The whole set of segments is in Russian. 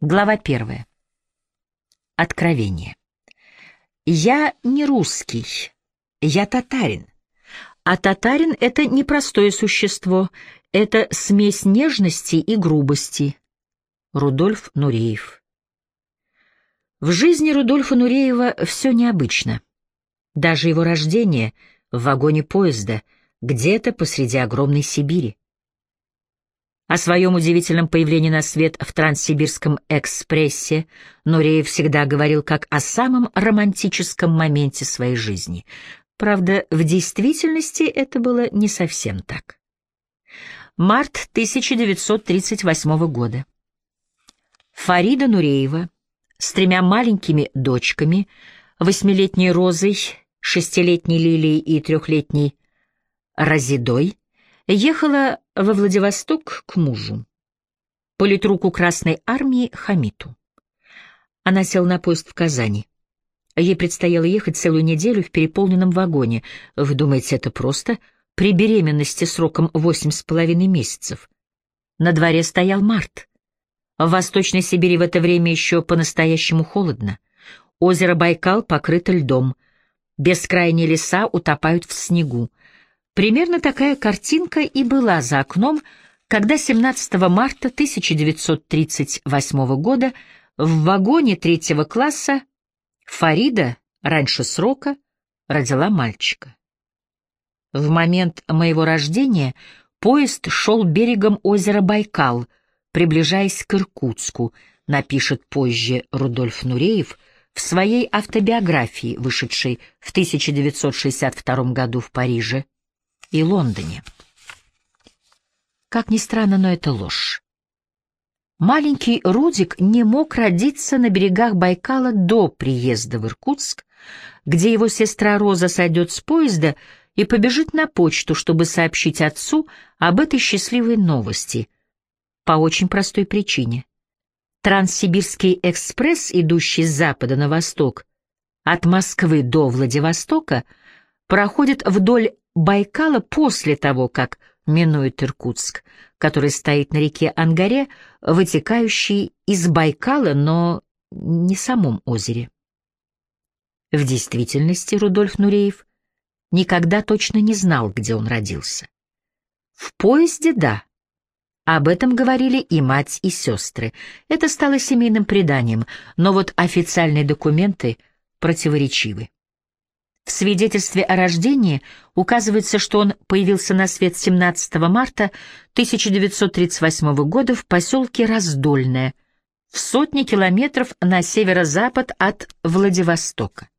Глава первая. Откровение. Я не русский, я татарин. А татарин — это непростое существо, это смесь нежности и грубости. Рудольф Нуреев. В жизни Рудольфа Нуреева все необычно. Даже его рождение в вагоне поезда, где-то посреди огромной Сибири. О своем удивительном появлении на свет в Транссибирском экспрессе Нуреев всегда говорил как о самом романтическом моменте своей жизни. Правда, в действительности это было не совсем так. Март 1938 года. Фарида Нуреева с тремя маленькими дочками, восьмилетней Розой, шестилетней Лилией и трехлетней Разидой, ехала во Владивосток к мужу, политруку Красной Армии Хамиту. Она села на поезд в Казани. Ей предстояло ехать целую неделю в переполненном вагоне. Вы думаете, это просто? При беременности сроком восемь с половиной месяцев. На дворе стоял март. В Восточной Сибири в это время еще по-настоящему холодно. Озеро Байкал покрыто льдом. Бескрайние леса утопают в снегу. Примерно такая картинка и была за окном, когда 17 марта 1938 года в вагоне третьего класса Фарида раньше срока родила мальчика. В момент моего рождения поезд шел берегом озера Байкал, приближаясь к Иркутску, напишет позже Рудольф Нуреев в своей автобиографии, вышедшей в 1962 году в Париже и Лондоне. Как ни странно, но это ложь. Маленький Рудик не мог родиться на берегах Байкала до приезда в Иркутск, где его сестра Роза сойдет с поезда и побежит на почту, чтобы сообщить отцу об этой счастливой новости. По очень простой причине. Транссибирский экспресс, идущий с запада на восток, от Москвы до Владивостока, проходит вдоль Байкала после того, как минует Иркутск, который стоит на реке Ангаре, вытекающей из Байкала, но не самом озере. В действительности Рудольф Нуреев никогда точно не знал, где он родился. В поезде — да. Об этом говорили и мать, и сестры. Это стало семейным преданием, но вот официальные документы противоречивы. В свидетельстве о рождении указывается, что он появился на свет 17 марта 1938 года в поселке Раздольное, в сотне километров на северо-запад от Владивостока.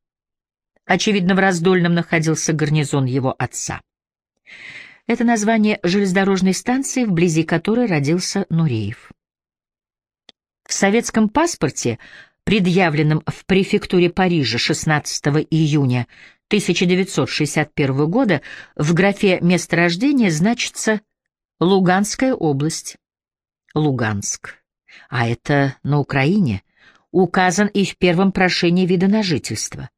Очевидно, в Раздольном находился гарнизон его отца. Это название железнодорожной станции, вблизи которой родился Нуреев. В советском паспорте предъявленном в префектуре Парижа 16 июня 1961 года в графе «Место рождения» значится Луганская область. Луганск. А это на Украине. Указан и в первом прошении вида на жительство.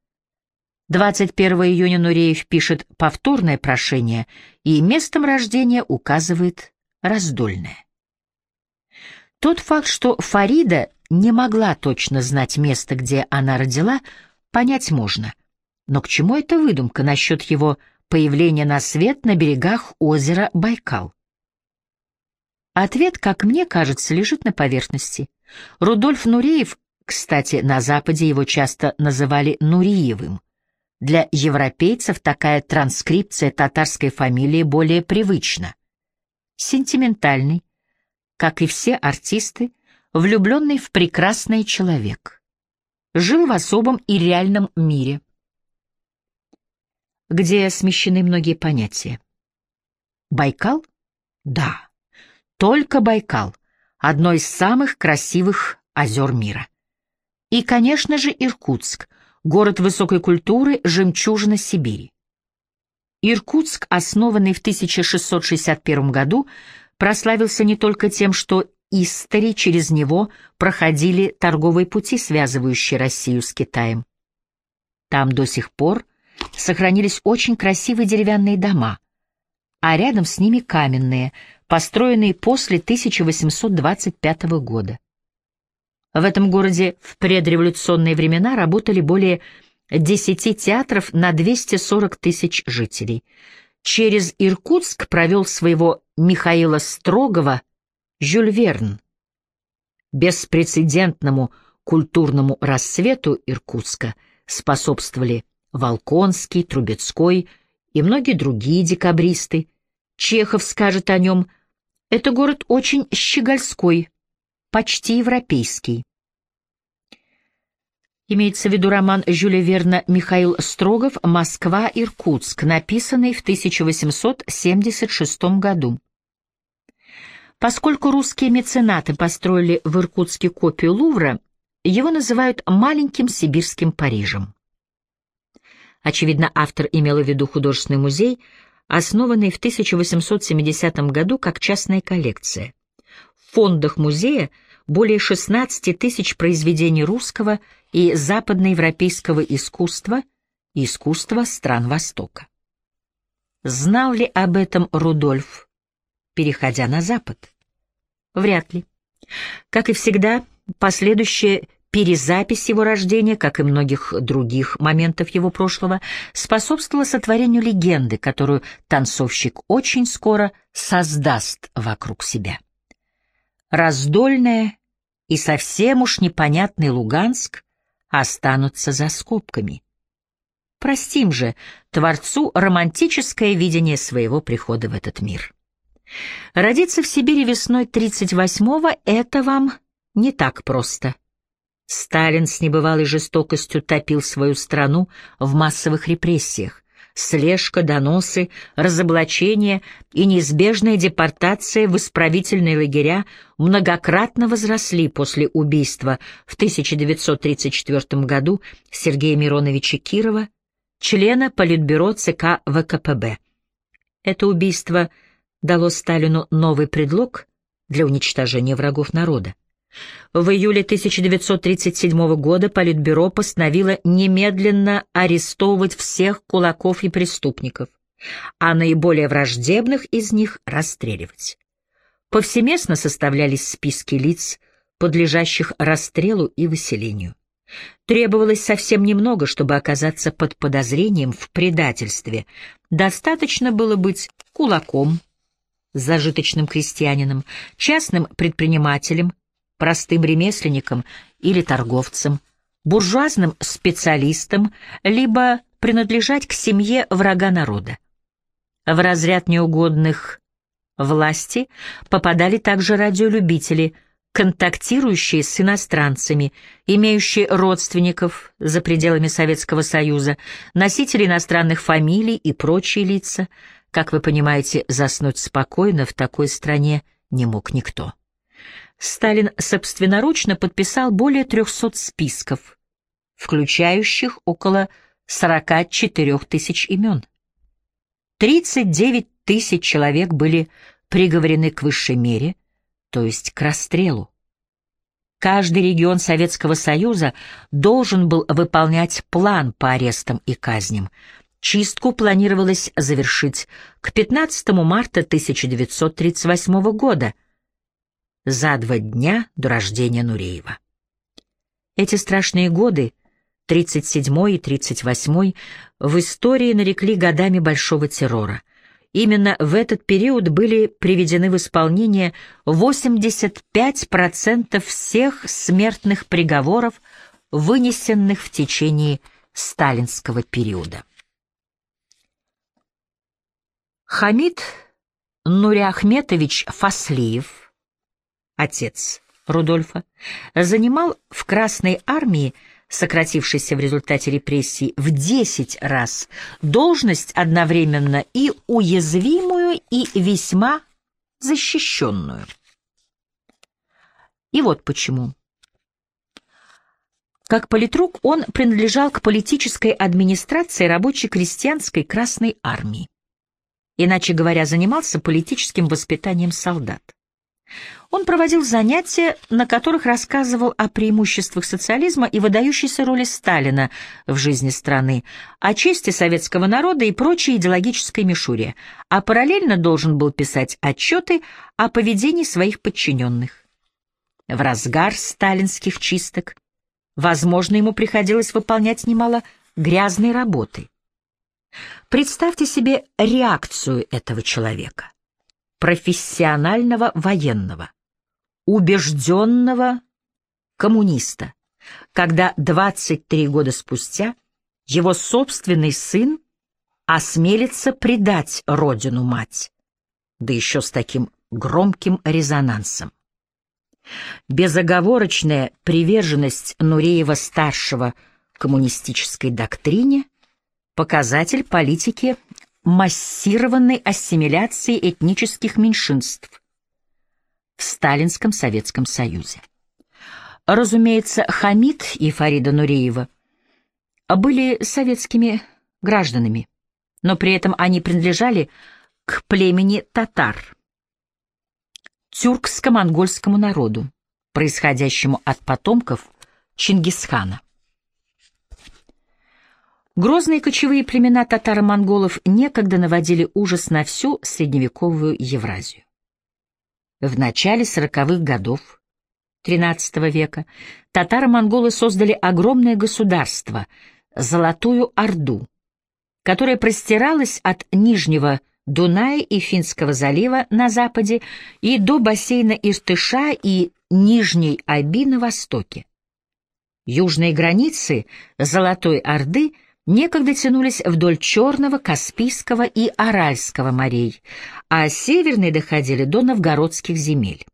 21 июня Нуреев пишет повторное прошение и местом рождения указывает раздольное. Тот факт, что Фарида не могла точно знать место, где она родила, понять можно. Но к чему эта выдумка насчет его появления на свет на берегах озера Байкал? Ответ, как мне кажется, лежит на поверхности. Рудольф Нуреев, кстати, на Западе его часто называли Нуриевым. Для европейцев такая транскрипция татарской фамилии более привычна. Сентиментальный, как и все артисты, влюбленный в прекрасный человек. Жил в особом и реальном мире – где смещены многие понятия. Байкал? Да, только Байкал, одно из самых красивых озер мира. И, конечно же, Иркутск, город высокой культуры, жемчужина Сибири. Иркутск, основанный в 1661 году, прославился не только тем, что истори через него проходили торговые пути, связывающие Россию с Китаем. Там до сих пор сохранились очень красивые деревянные дома, а рядом с ними каменные, построенные после 1825 года. В этом городе в предреволюционные времена работали более 10 театров на 240 тысяч жителей. Через Иркутск провел своего Михаила Строгова Жюль Верн. Беспрецедентному культурному рассвету Иркутска способствовали Волконский, Трубецкой и многие другие декабристы. Чехов скажет о нем «Это город очень щегольской, почти европейский». Имеется в виду роман Жюля Верна «Михаил Строгов. Москва. Иркутск», написанный в 1876 году. Поскольку русские меценаты построили в Иркутске копию Лувра, его называют «маленьким сибирским Парижем». Очевидно, автор имел в виду художественный музей, основанный в 1870 году как частная коллекция. В фондах музея более 16 тысяч произведений русского и западноевропейского искусства и искусства стран Востока. Знал ли об этом Рудольф, переходя на Запад? Вряд ли. Как и всегда, последующая перезапись его рождения, как и многих других моментов его прошлого, способствовала сотворению легенды, которую танцовщик очень скоро создаст вокруг себя. Раздольная и совсем уж непонятный Луганск останутся за скобками. Простим же Творцу романтическое видение своего прихода в этот мир. Родиться в Сибири весной 38-го — это вам не так просто. Сталин с небывалой жестокостью топил свою страну в массовых репрессиях. Слежка, доносы, разоблачения и неизбежная депортация в исправительные лагеря многократно возросли после убийства в 1934 году Сергея Мироновича Кирова, члена Политбюро ЦК ВКПБ. Это убийство дало Сталину новый предлог для уничтожения врагов народа. В июле 1937 года Политбюро постановило немедленно арестовывать всех кулаков и преступников, а наиболее враждебных из них расстреливать. Повсеместно составлялись списки лиц, подлежащих расстрелу и выселению. Требовалось совсем немного, чтобы оказаться под подозрением в предательстве. Достаточно было быть кулаком, зажиточным крестьянином, частным предпринимателем, простым ремесленником или торговцем, буржуазным специалистом, либо принадлежать к семье врага народа. В разряд неугодных власти попадали также радиолюбители, контактирующие с иностранцами, имеющие родственников за пределами Советского Союза, носители иностранных фамилий и прочие лица. Как вы понимаете, заснуть спокойно в такой стране не мог никто. Сталин собственноручно подписал более 300 списков, включающих около 44 тысяч имен. 39 тысяч человек были приговорены к высшей мере, то есть к расстрелу. Каждый регион Советского Союза должен был выполнять план по арестам и казням. Чистку планировалось завершить к 15 марта 1938 года – за два дня до рождения Нуреева. Эти страшные годы, 37 и 38 в истории нарекли годами Большого террора. Именно в этот период были приведены в исполнение 85% всех смертных приговоров, вынесенных в течение сталинского периода. Хамид Нуриахметович Фаслиев отец Рудольфа, занимал в Красной армии, сократившейся в результате репрессий в 10 раз, должность одновременно и уязвимую, и весьма защищенную. И вот почему. Как политрук он принадлежал к политической администрации рабоче-крестьянской Красной армии. Иначе говоря, занимался политическим воспитанием солдат. Он проводил занятия, на которых рассказывал о преимуществах социализма и выдающейся роли Сталина в жизни страны, о чести советского народа и прочей идеологической мишуре, а параллельно должен был писать отчеты о поведении своих подчиненных. В разгар сталинских чисток, возможно, ему приходилось выполнять немало грязной работы. Представьте себе реакцию этого человека, профессионального военного, убежденного коммуниста, когда 23 года спустя его собственный сын осмелится предать родину-мать, да еще с таким громким резонансом. Безоговорочная приверженность Нуреева-старшего коммунистической доктрине – показатель политики массированной ассимиляции этнических меньшинств в Сталинском Советском Союзе. Разумеется, Хамид и Фарида Нуреева были советскими гражданами, но при этом они принадлежали к племени татар, тюркско-монгольскому народу, происходящему от потомков Чингисхана. Грозные кочевые племена татаро-монголов некогда наводили ужас на всю средневековую Евразию. В начале сороковых годов XIII века татаро-монголы создали огромное государство — Золотую Орду, которое простиралось от Нижнего Дуная и Финского залива на западе и до бассейна Иртыша и Нижней Аби на востоке. Южные границы Золотой Орды некогда тянулись вдоль Черного, Каспийского и Аральского морей, а северные доходили до новгородских земель.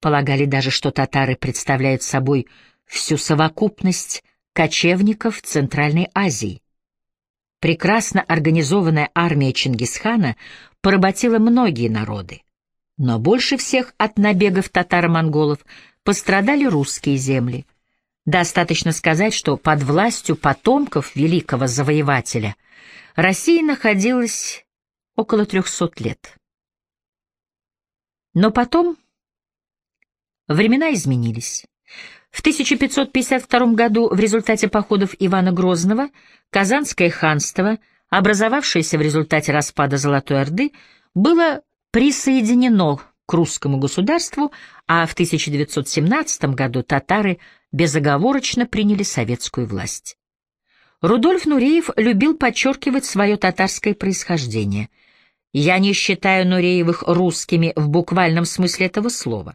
Полагали даже, что татары представляют собой всю совокупность кочевников Центральной Азии. Прекрасно организованная армия Чингисхана поработила многие народы. Но больше всех от набегов татаро-монголов пострадали русские земли. Достаточно сказать, что под властью потомков великого завоевателя Россия находилась около трехсот лет. Но потом времена изменились. В 1552 году в результате походов Ивана Грозного Казанское ханство, образовавшееся в результате распада Золотой Орды, было присоединено к русскому государству, а в 1917 году татары безоговорочно приняли советскую власть. Рудольф Нуреев любил подчеркивать свое татарское происхождение. «Я не считаю Нуреевых русскими в буквальном смысле этого слова.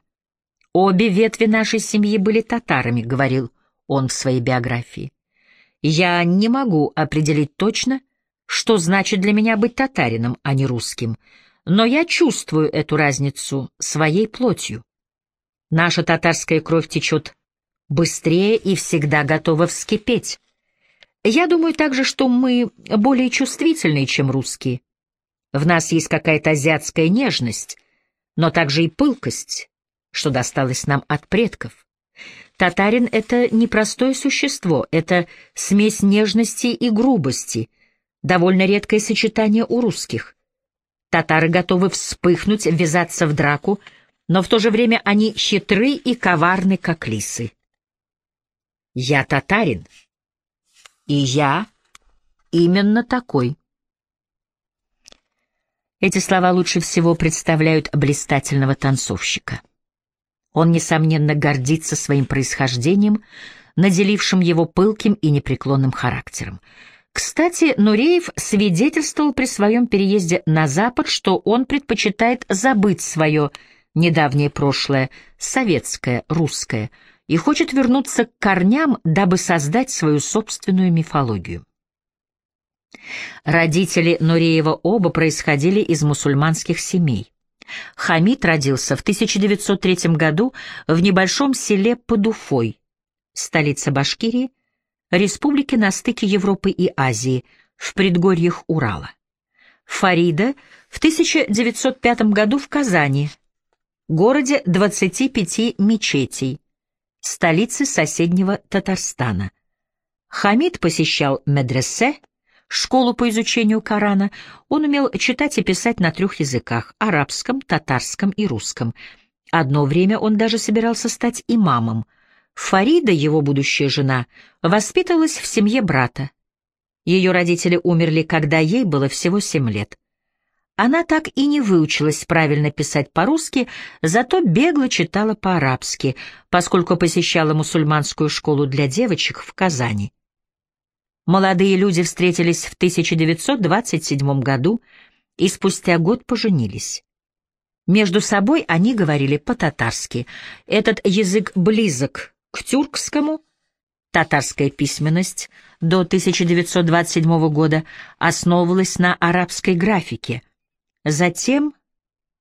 «Обе ветви нашей семьи были татарами», — говорил он в своей биографии. «Я не могу определить точно, что значит для меня быть татарином, а не русским, но я чувствую эту разницу своей плотью. Наша татарская кровь течет быстрее и всегда готова вскипеть. Я думаю также, что мы более чувствительные, чем русские. В нас есть какая-то азиатская нежность, но также и пылкость, что досталось нам от предков. Татарин — это непростое существо, это смесь нежности и грубости, довольно редкое сочетание у русских. Татары готовы вспыхнуть, ввязаться в драку, но в то же время они хитры и коварны, как лисы. Я татарин, и я именно такой. Эти слова лучше всего представляют блистательного танцовщика. Он, несомненно, гордится своим происхождением, наделившим его пылким и непреклонным характером. Кстати, Нуреев свидетельствовал при своем переезде на Запад, что он предпочитает забыть свое недавнее прошлое, советское, русское, и хочет вернуться к корням, дабы создать свою собственную мифологию. Родители Нуреева оба происходили из мусульманских семей. Хамид родился в 1903 году в небольшом селе под Уфой, столица Башкирии, республики на стыке Европы и Азии, в предгорьях Урала. Фарида в 1905 году в Казани, городе 25 мечетей, столице соседнего Татарстана. Хамид посещал медресе, школу по изучению Корана, он умел читать и писать на трех языках — арабском, татарском и русском. Одно время он даже собирался стать имамом. Фарида, его будущая жена, воспитывалась в семье брата. Ее родители умерли, когда ей было всего семь лет. Она так и не выучилась правильно писать по-русски, зато бегло читала по-арабски, поскольку посещала мусульманскую школу для девочек в Казани. Молодые люди встретились в 1927 году и спустя год поженились. Между собой они говорили по-татарски. Этот язык близок к тюркскому. Татарская письменность до 1927 года основывалась на арабской графике, затем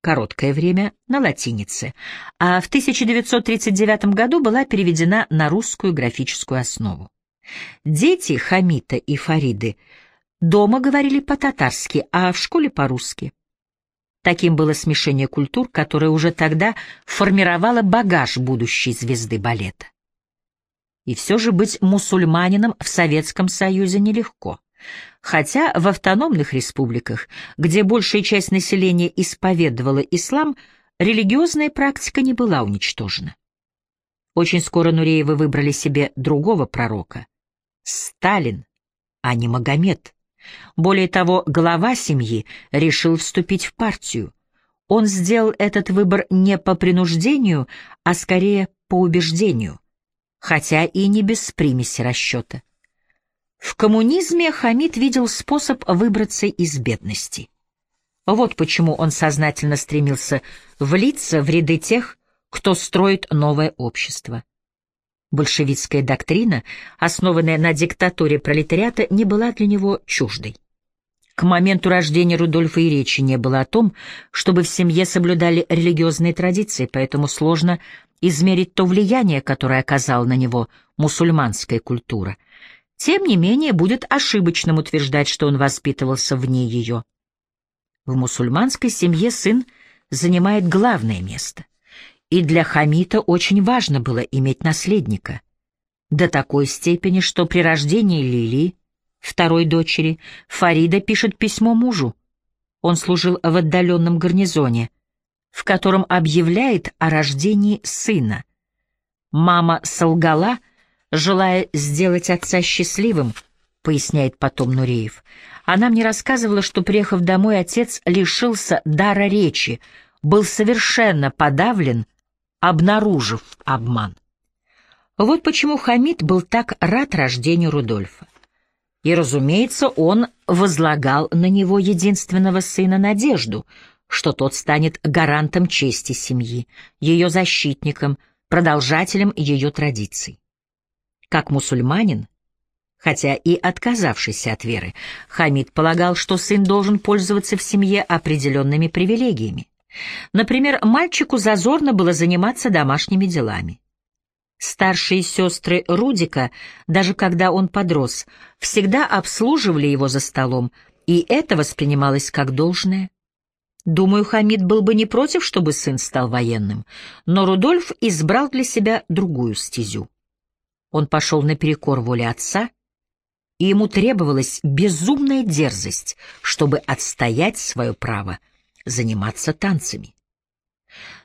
короткое время на латинице, а в 1939 году была переведена на русскую графическую основу. Дети Хамита и Фариды дома говорили по-татарски, а в школе по-русски. Таким было смешение культур, которое уже тогда формировало багаж будущей звезды балета. И все же быть мусульманином в Советском Союзе нелегко. Хотя в автономных республиках, где большая часть населения исповедовала ислам, религиозная практика не была уничтожена. Очень скоро Нуреевы выбрали себе другого пророка — Сталин, а не Магомед. Более того, глава семьи решил вступить в партию. Он сделал этот выбор не по принуждению, а скорее по убеждению, хотя и не без примеси расчета. В коммунизме Хамид видел способ выбраться из бедности. Вот почему он сознательно стремился влиться в ряды тех, кто строит новое общество. Большевистская доктрина, основанная на диктатуре пролетариата, не была для него чуждой. К моменту рождения Рудольфа и речи не было о том, чтобы в семье соблюдали религиозные традиции, поэтому сложно измерить то влияние, которое оказала на него мусульманская культура. Тем не менее, будет ошибочным утверждать, что он воспитывался вне ее. В мусульманской семье сын занимает главное место и для Хамита очень важно было иметь наследника. До такой степени, что при рождении Лили, второй дочери, Фарида пишет письмо мужу. Он служил в отдаленном гарнизоне, в котором объявляет о рождении сына. Мама солгала, желая сделать отца счастливым, поясняет потом Нуреев. Она мне рассказывала, что, приехав домой, отец лишился дара речи, был совершенно подавлен, обнаружив обман. Вот почему Хамид был так рад рождению Рудольфа. И, разумеется, он возлагал на него единственного сына надежду, что тот станет гарантом чести семьи, ее защитником, продолжателем ее традиций. Как мусульманин, хотя и отказавшийся от веры, Хамид полагал, что сын должен пользоваться в семье определенными привилегиями. Например, мальчику зазорно было заниматься домашними делами. Старшие сестры Рудика, даже когда он подрос, всегда обслуживали его за столом, и это воспринималось как должное. Думаю, Хамид был бы не против, чтобы сын стал военным, но Рудольф избрал для себя другую стезю. Он пошел наперекор воле отца, и ему требовалась безумная дерзость, чтобы отстоять свое право — заниматься танцами.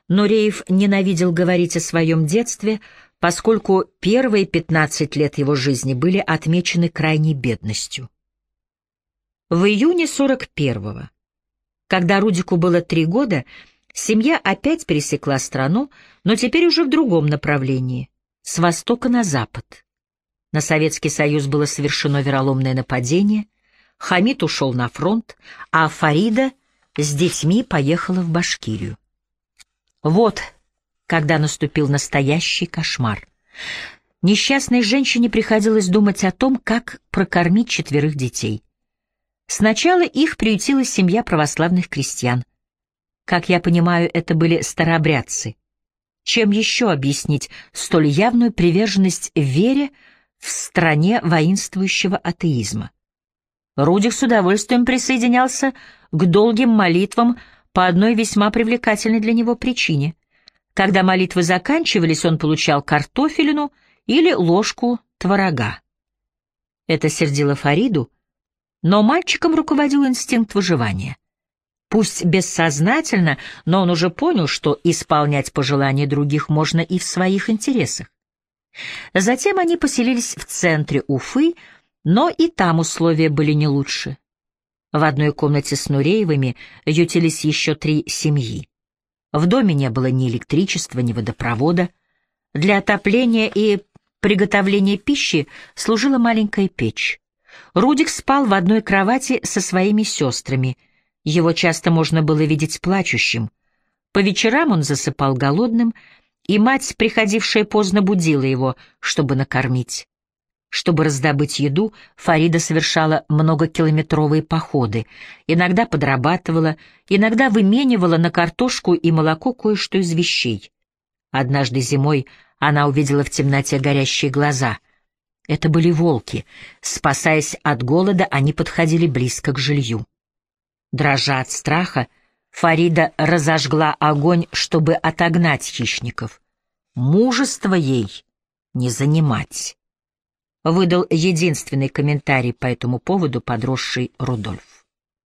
Но Реев ненавидел говорить о своем детстве, поскольку первые 15 лет его жизни были отмечены крайней бедностью. В июне 41-го, когда Рудику было три года, семья опять пересекла страну, но теперь уже в другом направлении, с востока на запад. На Советский Союз было совершено вероломное нападение, Хамид ушел на фронт, а Фарида — с детьми поехала в Башкирию. Вот когда наступил настоящий кошмар. Несчастной женщине приходилось думать о том, как прокормить четверых детей. Сначала их приютила семья православных крестьян. Как я понимаю, это были старообрядцы. Чем еще объяснить столь явную приверженность вере в стране воинствующего атеизма? Рудик с удовольствием присоединялся к долгим молитвам по одной весьма привлекательной для него причине. Когда молитвы заканчивались, он получал картофелину или ложку творога. Это сердило Фариду, но мальчиком руководил инстинкт выживания. Пусть бессознательно, но он уже понял, что исполнять пожелания других можно и в своих интересах. Затем они поселились в центре Уфы, но и там условия были не лучше. В одной комнате с Нуреевыми ютились еще три семьи. В доме не было ни электричества, ни водопровода. Для отопления и приготовления пищи служила маленькая печь. Рудик спал в одной кровати со своими сестрами. Его часто можно было видеть плачущим. По вечерам он засыпал голодным, и мать, приходившая поздно, будила его, чтобы накормить. Чтобы раздобыть еду, Фарида совершала многокилометровые походы, иногда подрабатывала, иногда выменивала на картошку и молоко кое-что из вещей. Однажды зимой она увидела в темноте горящие глаза. Это были волки. Спасаясь от голода, они подходили близко к жилью. Дрожа от страха, Фарида разожгла огонь, чтобы отогнать хищников. Мужество ей не занимать выдал единственный комментарий по этому поводу подросший Рудольф.